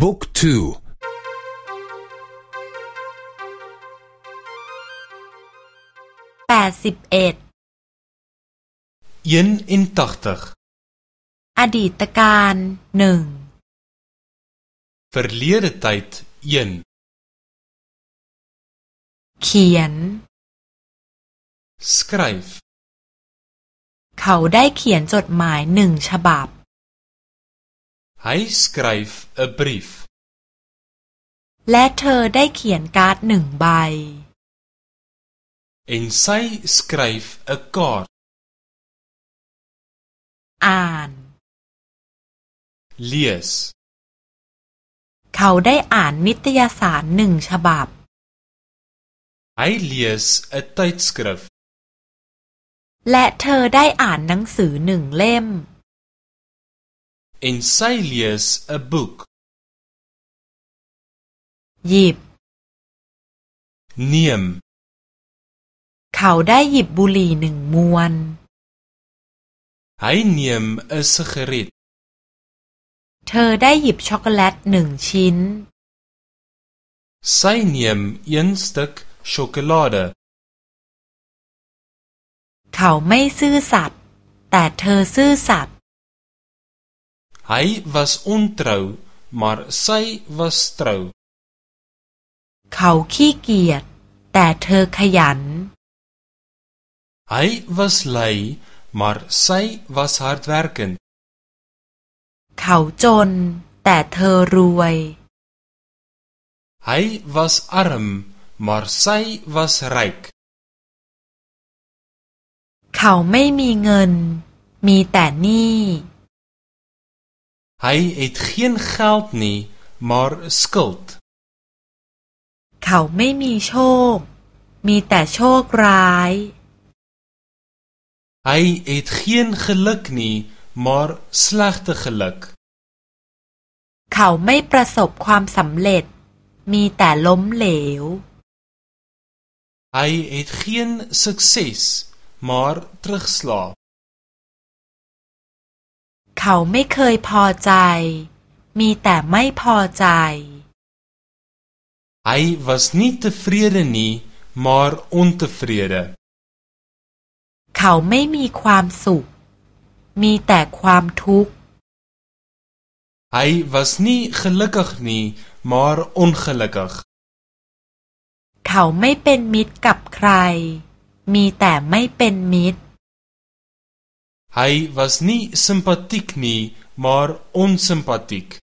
บุ๊กทูแปดสิบเอ็ดเย็นอินตักตักอดีตการหนึ่ง verlede tijd เย็นเขียน schrijf เขาได้เขียนจดหมายหนึ่งฉบับ Hij schrijf een brief และเธอได้เขียนการ์ดหนึ่งใบ En zij schrijf een kaart อ่าน lees เขาได้อ่านนิตยสารหนึ่งฉบับ Hij lees een tijdschrift และเธอได้อ่านหนังสือหนึ่งเล่ม En sy lees 'n boek หยิบ neem เขาได้หยิบบุหรี่หนึ่งมวน Hy neem 'n sigaret เธอได้หยิบช็อกโกแลตหนึ่งชิ้น Sy neem een stuk sjokolade เขาไม่ซื่อสัตย์แต่เธอซื่อสัตย์ Hy was ontrou maar sy was trou เขาขี้เกียจแต่เธอขยัน Hy was lui maar sy was hardwerkend เขาจนแต่เธอรวย Hy was arm maar sy was ryk เขาไม่มีเงิน มีแต่หนี้ Hy het geen geld nie maar skuld เขาไม่มีโชค มีแต่โชคร้าย Hy het geen geluk nie maar slegte geluk เขาไม่ประสบความสำเร็จ มีแต่ล้มเหลว Hy het geen sukses maar terugslag เขาไม่เคยพอใจ มีแต่ไม่พอใจ Hy was nie tevrede nie maar ontevrede เขาไม่มีความสุข มีแต่ความทุกข์ Hy was nie gelukkig nie maar ongelukkig เขาไม่เป็นมิตรกับใคร มีแต่ไม่เป็นมิตร Hy was nie simpatiek nie maar onsimpatiek